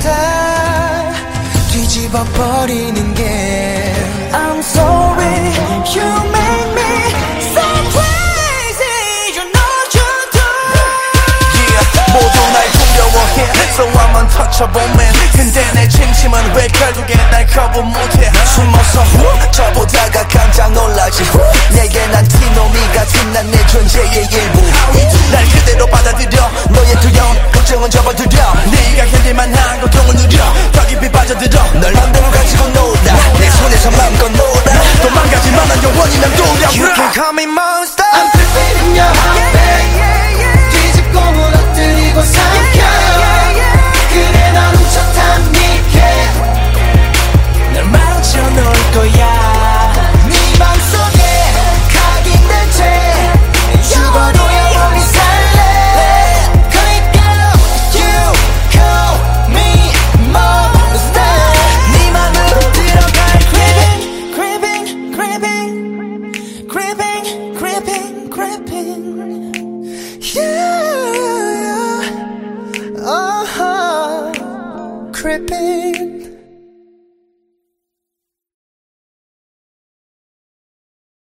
다 뒤집어 버리는 게 I'm sorry you make me so crazy you know you do yeah, 모두 날 두려워해 So I'm untouchable man 근데 내 진심은 왜 결국에 날 거부 못해 You can call me monster. I'm dripping in your Yeah, oh, creeping.